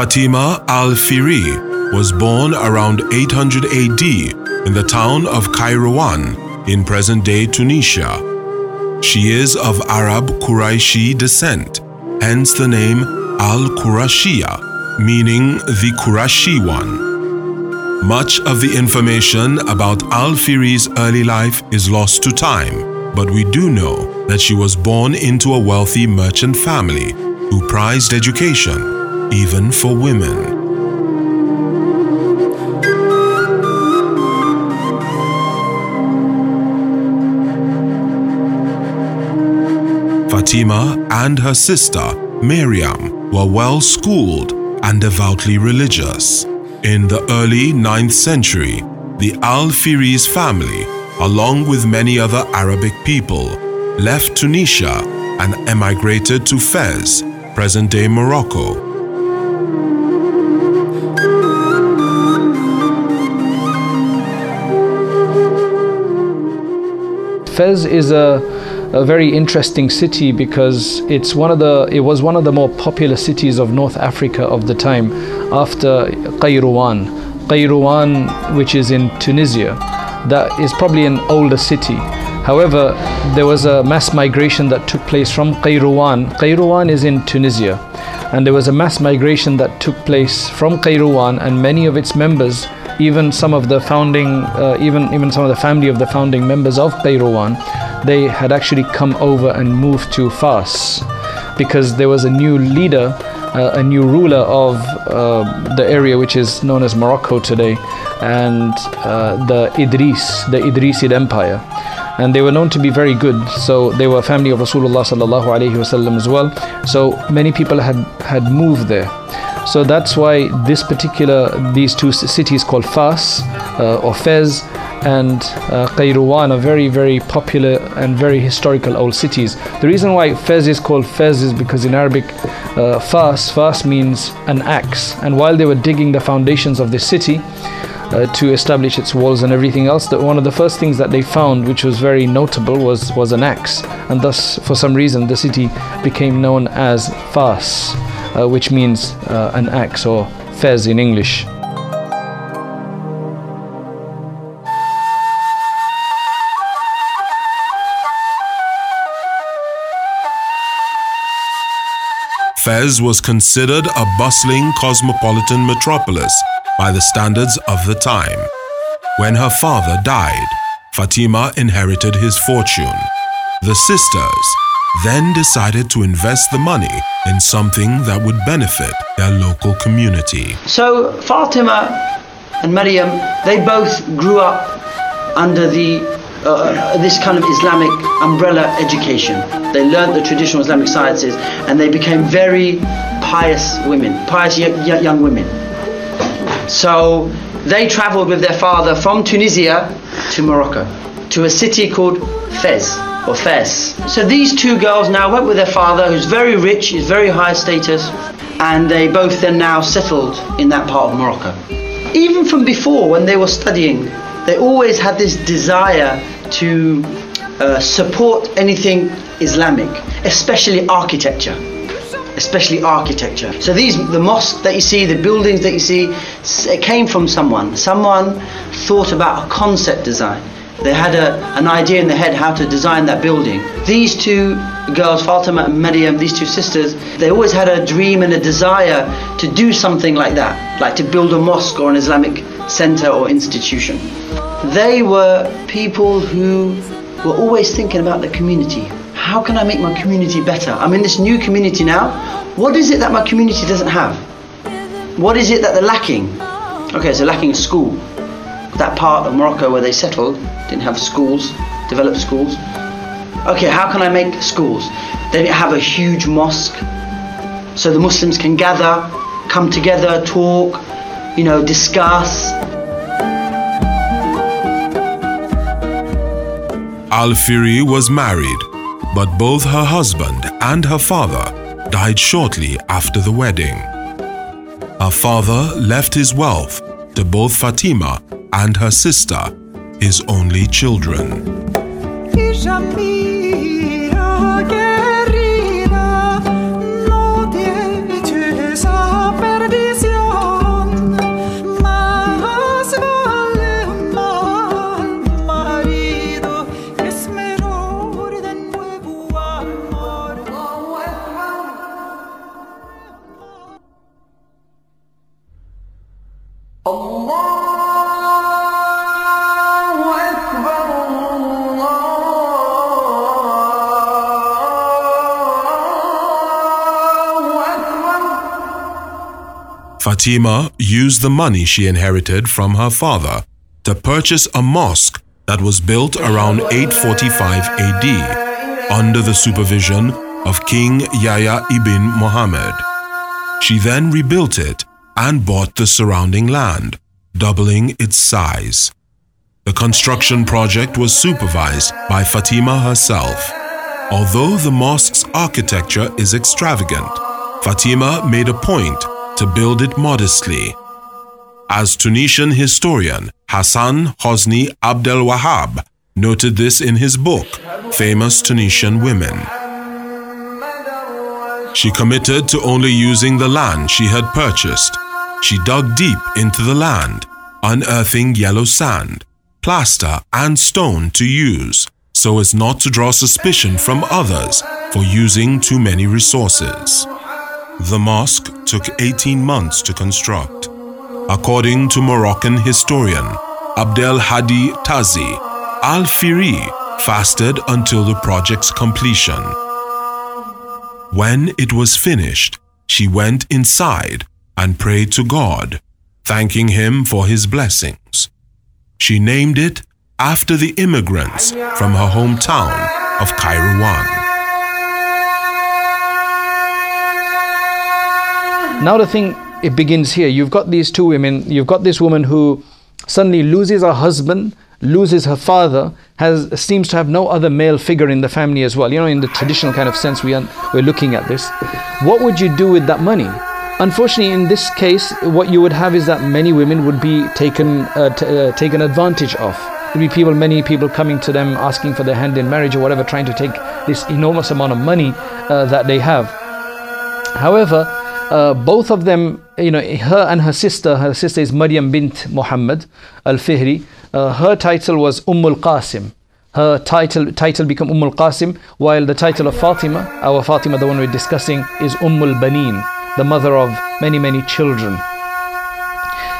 Fatima al Fihri was born around 800 AD in the town of Kairouan in present day Tunisia. She is of Arab Quraishi descent, hence the name Al Qurashiyya, meaning the Qurashi one. Much of the information about Al Fihri's early life is lost to time, but we do know that she was born into a wealthy merchant family who prized education even for women. Fatima and her sister, Miriam, were well schooled and devoutly religious. In the early 9th century, the Al Fihri's family, along with many other Arabic people, left Tunisia and emigrated to Fez, present day Morocco, Fez is a, a very interesting city because it's one of the it was one of the more popular cities of North Africa of the time after Kairouan. Kairouan, which is in Tunisia, that is probably an older city. However, there was a mass migration that took place from Kairouan. Kairouan is in Tunisia, and there was a mass migration that took place from Kairouan, and many of its members even some of the founding, uh, even even some of the family of the founding members of Kairouan, they had actually come over and moved to Fas because there was a new leader, uh, a new ruler of uh, the area which is known as Morocco today, and uh, the Idris, the Idrisid Empire and they were known to be very good. So they were a family of Rasulullah sallallahu alaihi wasallam as well. So many people had had moved there. So that's why this particular, these two cities called Fas uh, or Fez and uh, are very, very popular and very historical old cities. The reason why Fez is called Fez is because in Arabic, uh, Fas, Fas means an axe. And while they were digging the foundations of this city, uh, to establish its walls and everything else, that one of the first things that they found, which was very notable, was was an axe, and thus, for some reason, the city became known as Fas uh, which means uh, an axe or fez in English. Fez was considered a bustling cosmopolitan metropolis by the standards of the time. When her father died, Fatima inherited his fortune. The sisters then decided to invest the money in something that would benefit their local community. So Fatima and Maryam, they both grew up under the uh, this kind of Islamic umbrella education. They learned the traditional Islamic sciences and they became very pious women, pious young women. So they traveled with their father from Tunisia to Morocco, to a city called Fez or Fez. So these two girls now went with their father, who's very rich, he's very high status, and they both then now settled in that part of Morocco. Even from before, when they were studying, they always had this desire to uh, support anything Islamic, especially architecture. Especially architecture. So these, the mosque that you see, the buildings that you see, it came from someone. Someone thought about a concept design they had a, an idea in their head how to design that building. These two girls, Fatima and Maryam, these two sisters, they always had a dream and a desire to do something like that, like to build a mosque or an Islamic center or institution. They were people who were always thinking about the community. How can I make my community better? I'm in this new community now. What is it that my community doesn't have? What is it that they're lacking? Okay, so lacking a school. That part of Morocco where they settled, didn't have schools, developed schools. Okay, how can I make schools? They have a huge mosque, so the Muslims can gather, come together, talk, you know, discuss. Al Fihri was married, but both her husband and her father died shortly after the wedding. Her father left his wealth to both Fatima and her sister his only children. Fatima used the money she inherited from her father to purchase a mosque that was built around 845 AD under the supervision of King Yahya ibn Muhammad. She then rebuilt it and bought the surrounding land, doubling its size. The construction project was supervised by Fatima herself. Although the mosque's architecture is extravagant, Fatima made a point to build it modestly. As Tunisian historian Hassan Hosni Abdel Wahab noted this in his book, Famous Tunisian Women. She committed to only using the land she had purchased. She dug deep into the land, unearthing yellow sand, plaster, and stone to use so as not to draw suspicion from others for using too many resources. The mosque took 18 months to construct. According to Moroccan historian Abdel Hadi Tazi, Al Fihri fasted until the project's completion. When it was finished, she went inside and prayed to God, thanking Him for His blessings. She named it after the immigrants from her hometown of Kairouan. Now the thing it begins here. You've got these two women. You've got this woman who suddenly loses her husband, loses her father, has seems to have no other male figure in the family as well. You know, in the traditional kind of sense, we are, we're looking at this. What would you do with that money? Unfortunately, in this case, what you would have is that many women would be taken uh, t- uh, taken advantage of There'll be people, many people coming to them asking for their hand in marriage or whatever, trying to take this enormous amount of money uh, that they have. However, uh, both of them, you know, her and her sister, her sister is Maryam bint Muhammad al Fihri. Uh, her title was Umm al Qasim. Her title title became Umm al Qasim, while the title of Fatima, our Fatima, the one we're discussing, is Umm al Banin, the mother of many, many children.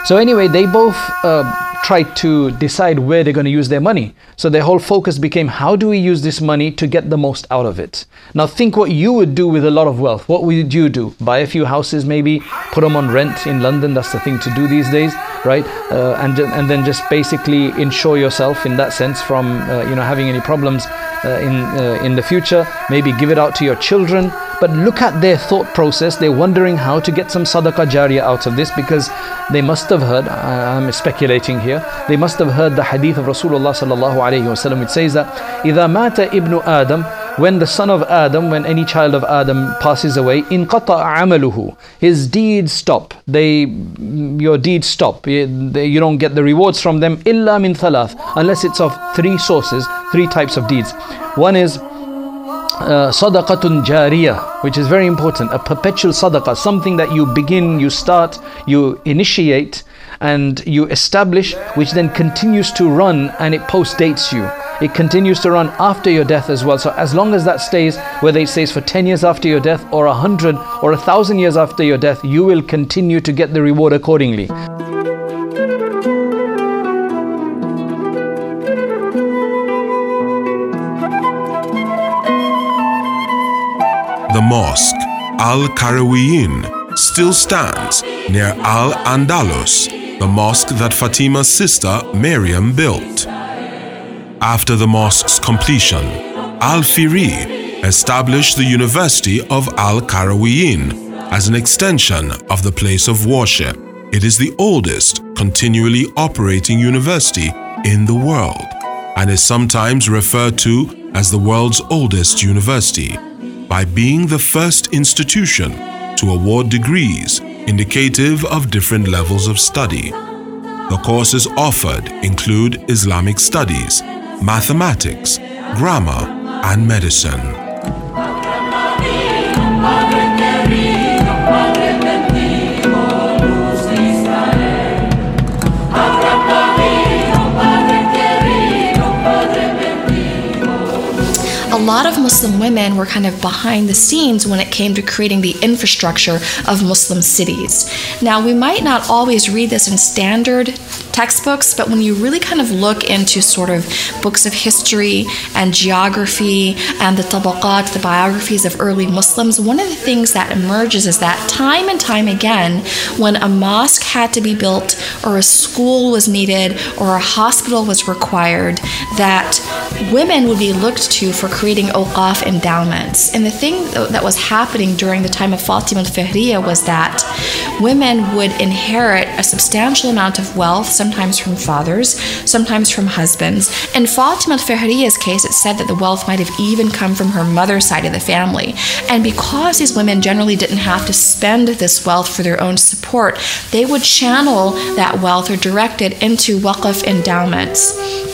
So anyway, they both uh, tried to decide where they're going to use their money. So their whole focus became how do we use this money to get the most out of it? Now think what you would do with a lot of wealth. What would you do? Buy a few houses maybe, put them on rent in London. That's the thing to do these days, right? Uh, and and then just basically insure yourself in that sense from uh, you know having any problems uh, in uh, in the future. Maybe give it out to your children. But look at their thought process. They're wondering how to get some sadaqah jariyah out of this because they must have heard, I'm speculating here, they must have heard the hadith of Rasulullah sallallahu alayhi wasallam. It says that إِذَا مَاتَ ibnu Adam when the son of Adam, when any child of Adam passes away, in amaluhu, his deeds stop. They, your deeds stop. You don't get the rewards from them. Illa min thalath, unless it's of three sources, three types of deeds. One is uh, sadaqatun jariyah, which is very important, a perpetual sadaqah, something that you begin, you start, you initiate, and you establish, which then continues to run and it post dates you. It continues to run after your death as well. So, as long as that stays, whether it stays for 10 years after your death, or 100 or 1,000 years after your death, you will continue to get the reward accordingly. The mosque, Al Karawiyin, still stands near Al Andalus, the mosque that Fatima's sister Miriam built. After the mosque's completion, Al Fihri established the University of Al Karawiyin as an extension of the place of worship. It is the oldest continually operating university in the world and is sometimes referred to as the world's oldest university by being the first institution to award degrees indicative of different levels of study. The courses offered include Islamic studies, mathematics, grammar, and medicine. Lot of Muslim women were kind of behind the scenes when it came to creating the infrastructure of Muslim cities. Now, we might not always read this in standard textbooks, but when you really kind of look into sort of books of history and geography and the tabaqat, the biographies of early Muslims, one of the things that emerges is that time and time again, when a mosque had to be built or a school was needed or a hospital was required, that women would be looked to for creating awqaf endowments. And the thing that was happening during the time of Fatima al-Fihriya was that women would inherit a substantial amount of wealth, sometimes from fathers, sometimes from husbands. In Fatima al-Fihriya's case, it said that the wealth might have even come from her mother's side of the family. And because these women generally didn't have to spend this wealth for their own support, they would channel that wealth or direct it into waqf endowments.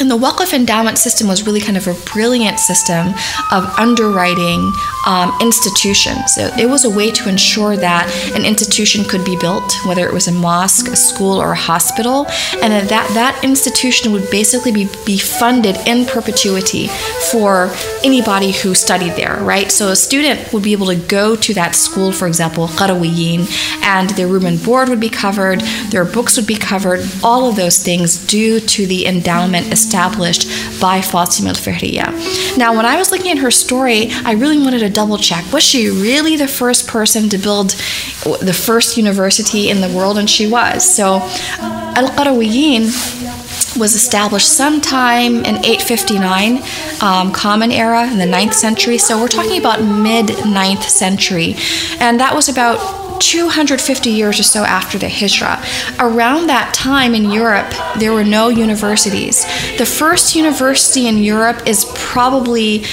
And the Waqf endowment system was really kind of a brilliant system of underwriting um, institutions. So it was a way to ensure that an institution could be built, whether it was a mosque, a school, or a hospital, and that that institution would basically be, be funded in perpetuity for anybody who studied there, right? So a student would be able to go to that school, for example, Qarawiyin, and their room and board would be covered, their books would be covered, all of those things due to the endowment established by Fatima al-Fihriya. Now, when I was looking at her story, I really wanted to double check. Was she really the first person to build the first university in the world? And she was. So, Al-Qarawiyin was established sometime in 859 um, common era in the 9th century so we're talking about mid 9th century and that was about 250 years or so after the Hijra. Around that time in Europe, there were no universities. The first university in Europe is probably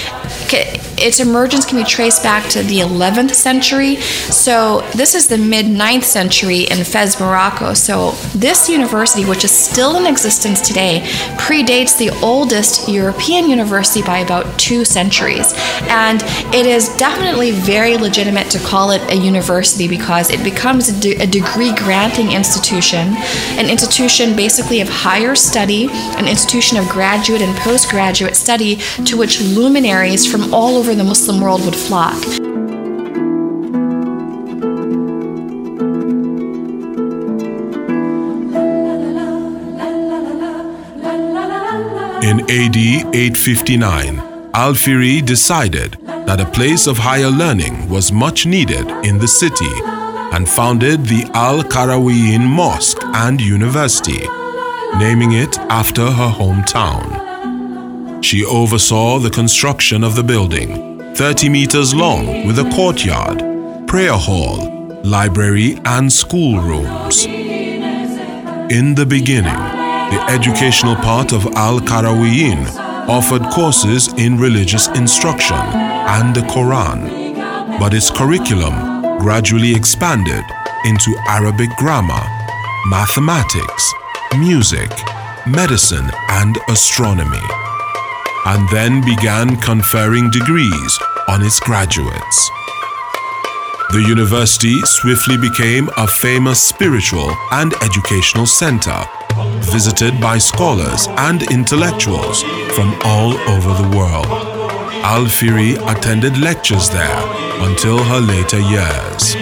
its emergence can be traced back to the 11th century. So this is the mid 9th century in Fez, Morocco. So this university, which is still in existence today, predates the oldest European university by about two centuries. And it is definitely very legitimate to call it a university because it becomes a, de- a degree granting institution, an institution basically of higher study, an institution of graduate and postgraduate study to which luminaries from all over the Muslim world would flock. In AD 859, Al-Fihri decided that a place of higher learning was much needed in the city and founded the Al-Qarawiyin Mosque and University, naming it after her hometown. She oversaw the construction of the building, 30 meters long with a courtyard, prayer hall, library, and schoolrooms. In the beginning, the educational part of Al Qarawiyin offered courses in religious instruction and the Quran, but its curriculum gradually expanded into Arabic grammar, mathematics, music, medicine, and astronomy and then began conferring degrees on its graduates. The university swiftly became a famous spiritual and educational center, visited by scholars and intellectuals from all over the world. Al-Fihri attended lectures there until her later years.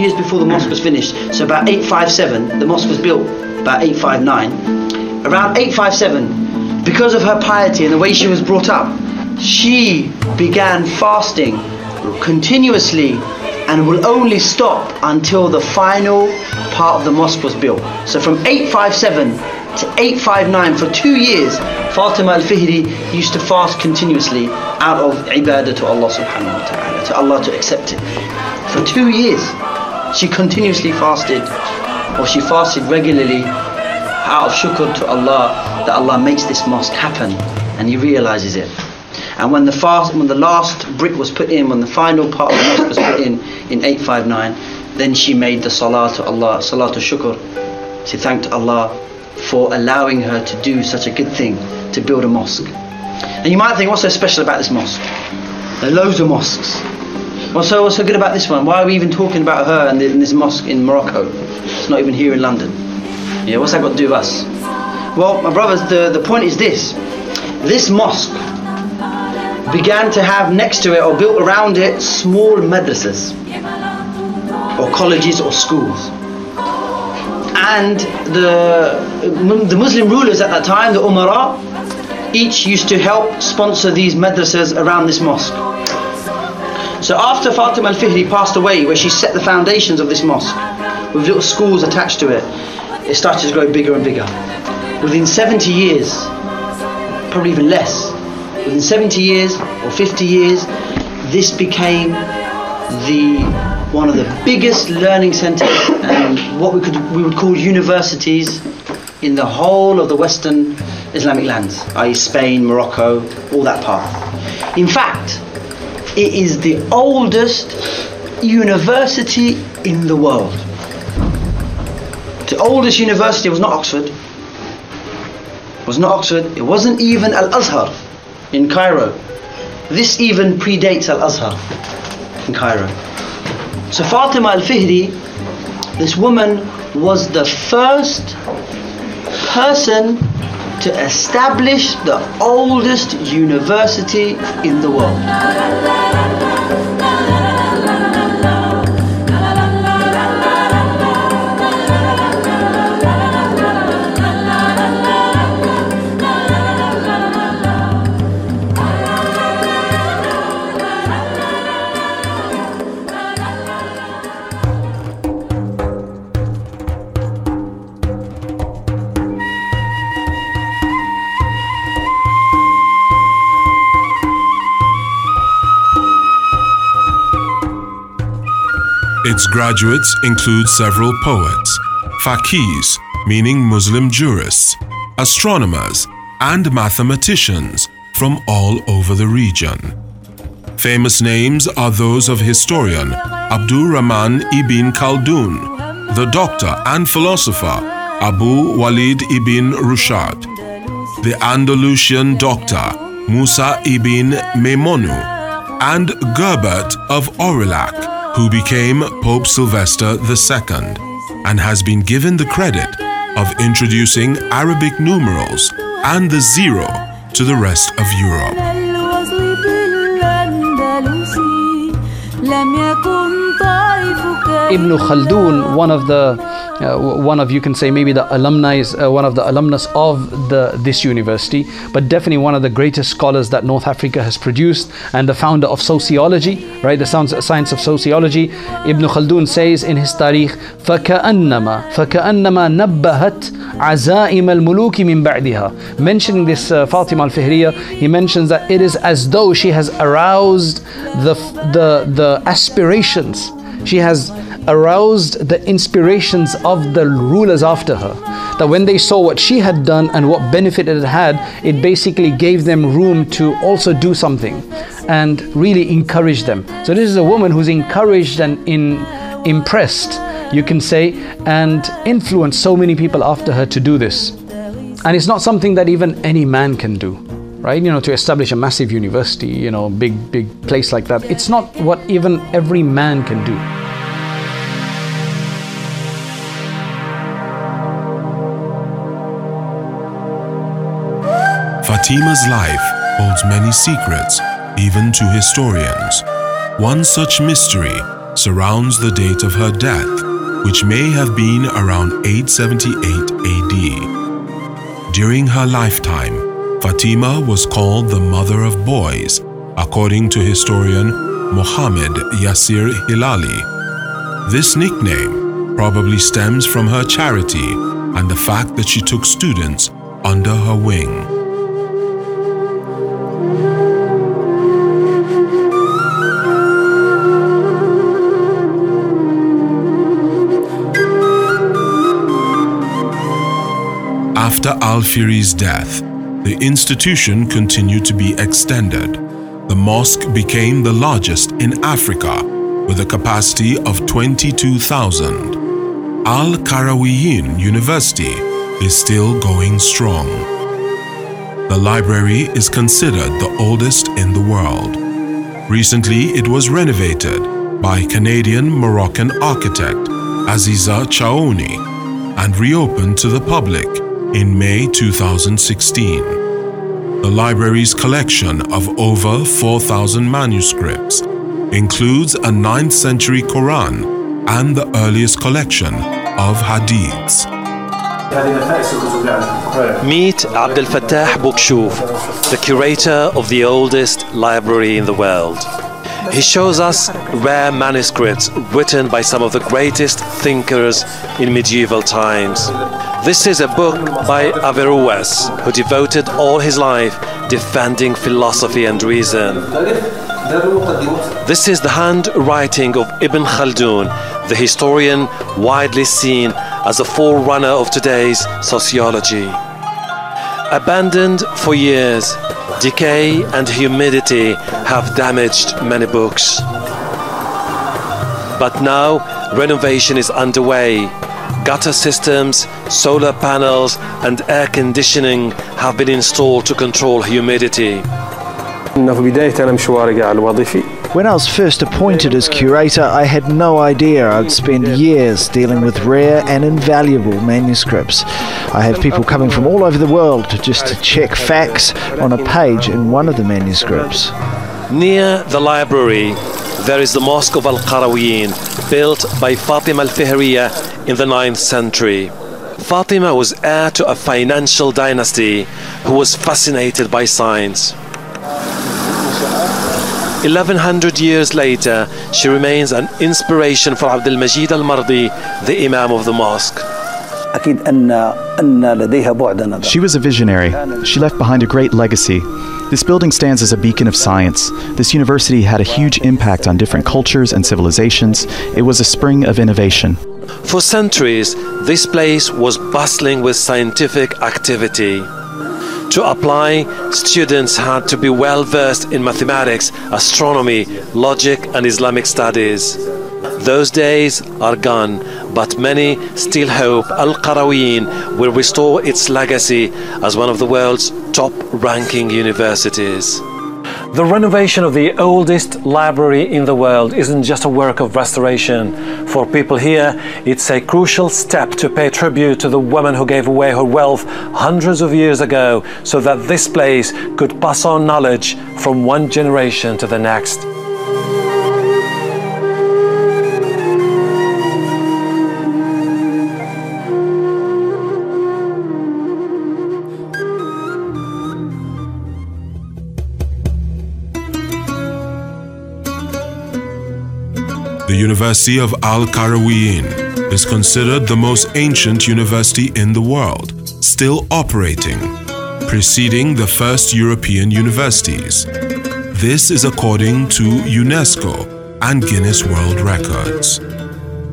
Years before the mosque was finished. So about 857, the mosque was built about 859. Around 857, because of her piety and the way she was brought up, she began fasting continuously and will only stop until the final part of the mosque was built. So from 857 to 859 for two years, Fatima al-Fihri used to fast continuously out of ibadah to Allah subhanahu wa ta'ala, to Allah to accept it. For two years. She continuously fasted, or she fasted regularly out of shukr to Allah that Allah makes this mosque happen, and He realizes it. And when the fast, when the last brick was put in, when the final part of the mosque was put in in 859, then she made the salah to Allah, salah to shukr. She thanked Allah for allowing her to do such a good thing, to build a mosque. And you might think, what's so special about this mosque? There are loads of mosques. What's so, what's so good about this one? Why are we even talking about her in this mosque in Morocco? It's not even here in London. Yeah, what's that got to do with us? Well, my brothers, the, the point is this. This mosque began to have next to it or built around it small madrasas or colleges or schools. And the, the Muslim rulers at that time, the Umara, each used to help sponsor these madrasas around this mosque. So after Fatima al-Fihri passed away, where she set the foundations of this mosque, with little schools attached to it, it started to grow bigger and bigger. Within 70 years, probably even less, within 70 years or 50 years, this became the one of the biggest learning centers and what we could we would call universities in the whole of the Western Islamic lands, i.e., Spain, Morocco, all that part. In fact, it is the oldest university in the world. The oldest university was not Oxford. It was not Oxford. It wasn't even Al Azhar in Cairo. This even predates Al Azhar in Cairo. So Fatima al Fihri, this woman was the first person to establish the oldest university in the world. Its graduates include several poets, faqirs, meaning Muslim jurists, astronomers, and mathematicians from all over the region. Famous names are those of historian Abdul Rahman ibn Khaldun, the doctor and philosopher Abu Walid ibn Rushd, the Andalusian doctor Musa ibn Maimonu, and Gerbert of Aurillac who became Pope Sylvester II and has been given the credit of introducing Arabic numerals and the zero to the rest of Europe. Ibn Khaldun, one of the uh, one of you can say maybe the alumni, uh, one of the alumnus of the this university, but definitely one of the greatest scholars that North Africa has produced, and the founder of sociology, right? The science of sociology. Ibn Khaldun says in his Tarikh, فكأنما فكأنما نبهت عزائم الملوك من بعدها. Mentioning this uh, Fatima al-Fihriya, he mentions that it is as though she has aroused the the the aspirations. She has aroused the inspirations of the rulers after her. That when they saw what she had done and what benefit it had, it basically gave them room to also do something and really encourage them. So, this is a woman who's encouraged and in, impressed, you can say, and influenced so many people after her to do this. And it's not something that even any man can do right you know to establish a massive university you know big big place like that it's not what even every man can do Fatima's life holds many secrets, even to historians. One such mystery surrounds the date of her death, which may have been around 878 AD. During her lifetime, Fatima was called the mother of boys, according to historian Mohammed Yasir Hilali. This nickname probably stems from her charity and the fact that she took students under her wing. After Al-Fihri's death, the institution continued to be extended. The mosque became the largest in Africa with a capacity of 22,000. Al-Qarawiyyin University is still going strong. The library is considered the oldest in the world. Recently, it was renovated by Canadian Moroccan architect Aziza Chaouni and reopened to the public in May 2016. The library's collection of over 4,000 manuscripts includes a 9th century Quran and the earliest collection of hadiths. Meet Abdel Fattah Boukhchouf, the curator of the oldest library in the world. He shows us rare manuscripts written by some of the greatest thinkers in medieval times. This is a book by Averroes, who devoted all his life defending philosophy and reason. This is the handwriting of Ibn Khaldun, the historian widely seen as a forerunner of today's sociology. Abandoned for years, decay and humidity have damaged many books. But now, renovation is underway. Gutter systems, solar panels, and air conditioning have been installed to control humidity. When I was first appointed as curator, I had no idea I'd spend years dealing with rare and invaluable manuscripts. I have people coming from all over the world to just to check facts on a page in one of the manuscripts. Near the library, there is the Mosque of Al Qarawiyyin, built by Fatima al Fihriya in the 9th century. Fatima was heir to a financial dynasty who was fascinated by science. 1100 years later, she remains an inspiration for Abdul Majid al Mardi, the Imam of the mosque. She was a visionary. She left behind a great legacy. This building stands as a beacon of science. This university had a huge impact on different cultures and civilizations. It was a spring of innovation. For centuries, this place was bustling with scientific activity. To apply, students had to be well versed in mathematics, astronomy, logic, and Islamic studies. Those days are gone, but many still hope Al Qarawiyyin will restore its legacy as one of the world's top ranking universities. The renovation of the oldest library in the world isn't just a work of restoration. For people here, it's a crucial step to pay tribute to the woman who gave away her wealth hundreds of years ago so that this place could pass on knowledge from one generation to the next. The University of Al Qarawiyyin is considered the most ancient university in the world, still operating, preceding the first European universities. This is according to UNESCO and Guinness World Records.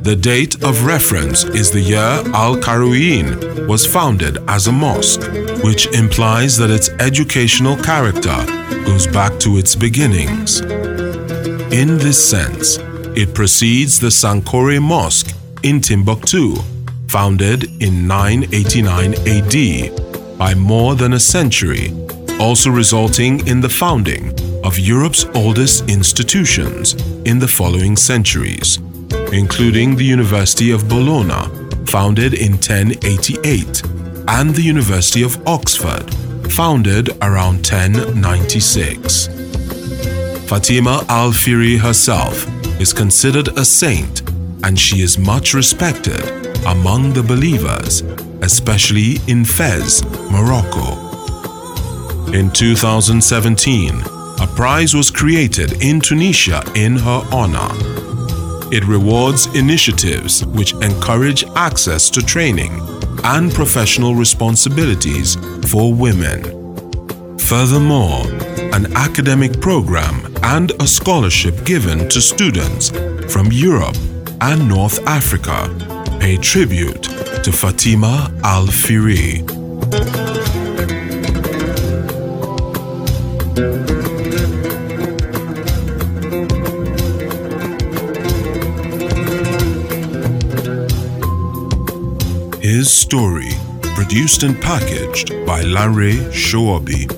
The date of reference is the year Al Qarawiyyin was founded as a mosque, which implies that its educational character goes back to its beginnings. In this sense, it precedes the Sankore Mosque in Timbuktu, founded in 989 AD, by more than a century, also resulting in the founding of Europe's oldest institutions in the following centuries, including the University of Bologna, founded in 1088, and the University of Oxford, founded around 1096. Fatima al Fihri herself is considered a saint and she is much respected among the believers, especially in Fez, Morocco. In 2017, a prize was created in Tunisia in her honor. It rewards initiatives which encourage access to training and professional responsibilities for women. Furthermore, an academic program and a scholarship given to students from Europe and North Africa pay tribute to Fatima Al Fihri. His story, produced and packaged by Larry Shoabi.